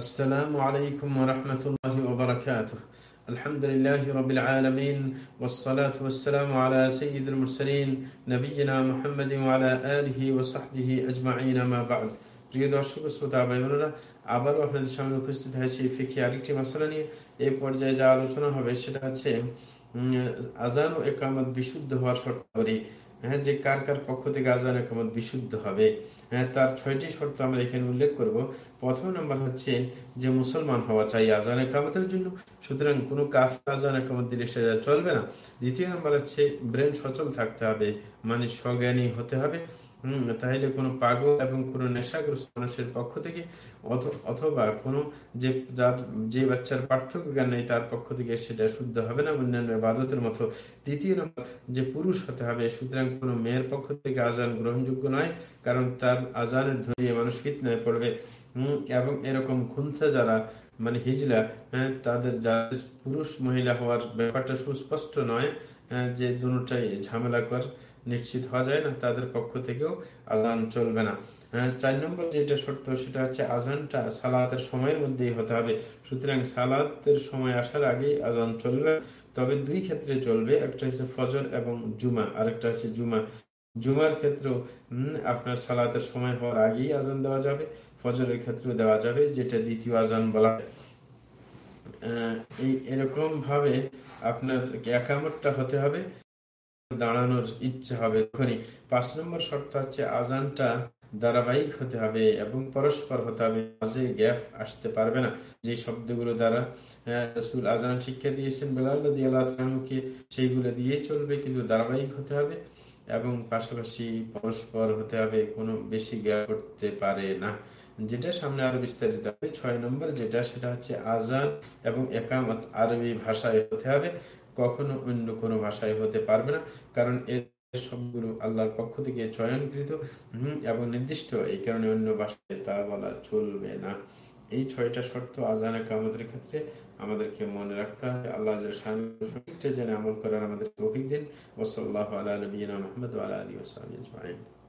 আসসালামু আলাইকুম রহমতুল্লাহ ওবরাকাত আলহামদুলিল্লাহ রবিল আলমিন ওসলাত ওসালাম আলা সঈদুল মুরসলিন নবীনা মোহাম্মদ আলা আলহি ওসাহি আজমাইন আমাবাদ প্রিয় দর্শক শ্রোতা ভাই বোনেরা আবারও আপনাদের সামনে উপস্থিত হয়েছি সেটা হচ্ছে আজান ও একামত বিশুদ্ধ হওয়ার শর্তাবলী। হ্যাঁ যে কার কার পক্ষ থেকে আজান একামত বিশুদ্ধ হবে হ্যাঁ তার ছয়টি শর্ত আমরা এখানে উল্লেখ করব। প্রথম নম্বর হচ্ছে যে মুসলমান হওয়া চাই আজান একামতের জন্য, সুতরাং কোনো কাফ আজান একামত দিলে সেটা চলবে না। দ্বিতীয় নম্বর হচ্ছে ব্রেন সচল থাকতে হবে মানে স্বজ্ঞানী হতে হবে। হম তাহলে কোনো পাগল এবং কোনো নেশাগ্রস্ত মানুষের পক্ষ থেকে অথবা কোনো যে যে বাচ্চার পার্থক্য জ্ঞান নেই তার পক্ষ থেকে সেটা শুদ্ধ হবে না, অন্যান্য বাদতের মতো। দ্বিতীয় নম্বর, যে পুরুষ হতে হবে, সুতরাং কোনো মেয়ের পক্ষ থেকে আজান গ্রহণযোগ্য নয়, কারণ তার আজানের ধরিয়ে মানুষ ফিতনায় পড়বে। এবং এরকম খুনসা যারা মানে হিজলা হ্যাঁ তাদের যাদের পুরুষ মহিলা হওয়ার ব্যাপারটা সুস্পষ্ট নয় হ্যাঁ, যে দুটাই ঝামেলা কর নিশ্চিত হওয়া যায় না তাদের পক্ষ থেকেও আজান চলবে না। হ্যাঁ, চার নম্বর যেটা শর্ত সেটা হচ্ছে আজানটা সালাতের সময়ের মধ্যেই হতে হবে। সুতরাং সালাতের সময় আসার আগেই আজান চলবে তবে দুই ক্ষেত্রে চলবে একটা হচ্ছে ফজর এবং জুমা আরেকটা হচ্ছে জুমা। জুমার ক্ষেত্রেও আপনার সালাতের সময় হওয়ার আগেই আজান দেওয়া যাবে ফজরের ক্ষেত্রেও দেওয়া যাবে, যেটা দ্বিতীয় আজান বলা এই এরকম ভাবে আপনার একামতটা হতে হবে, দাঁড়ানোর ইচ্ছা হবে তখনই। পাঁচ নম্বর শর্ত হচ্ছে আজানটা ধারাবাহিক হতে হবে এবং পরস্পর হতে হবে, মাঝে গ্যাপ আসতে পারবে না। যে শব্দগুলো দ্বারা রসুল আজান শিক্ষা দিয়েছেন বেলাল্লাদি আল্লাহকে সেইগুলো দিয়ে চলবে, কিন্তু ধারাবাহিক হতে হবে। এবং পাশাপাশি পরস্পর হতে হবে, কোনো বেশি গ্যাপ করতে পারে না। যেটা সামনে আরও বিস্তারিত হবে, ছয় নম্বর যেটা, সেটা হচ্ছে আজান এবং একামত আরবি ভাষায় হতে হবে। কখনো অন্য কোনো ভাষায় হতে পারবে না, কারণ এর সবগুলো আল্লাহর পক্ষ থেকে চয়নকৃত এবং নির্দিষ্ট। এই কারণে অন্য ভাষায় তা বলা চলবে না। এই ছয়টা শর্ত আজান কামতের ক্ষেত্রে আমাদেরকে মনে রাখতে হবে। আল্লাহ জেনে আমল করার আমাদের তৌফিক দিন। ওসল্লাহ আলা মোহাম্মদ আলী ওসালাম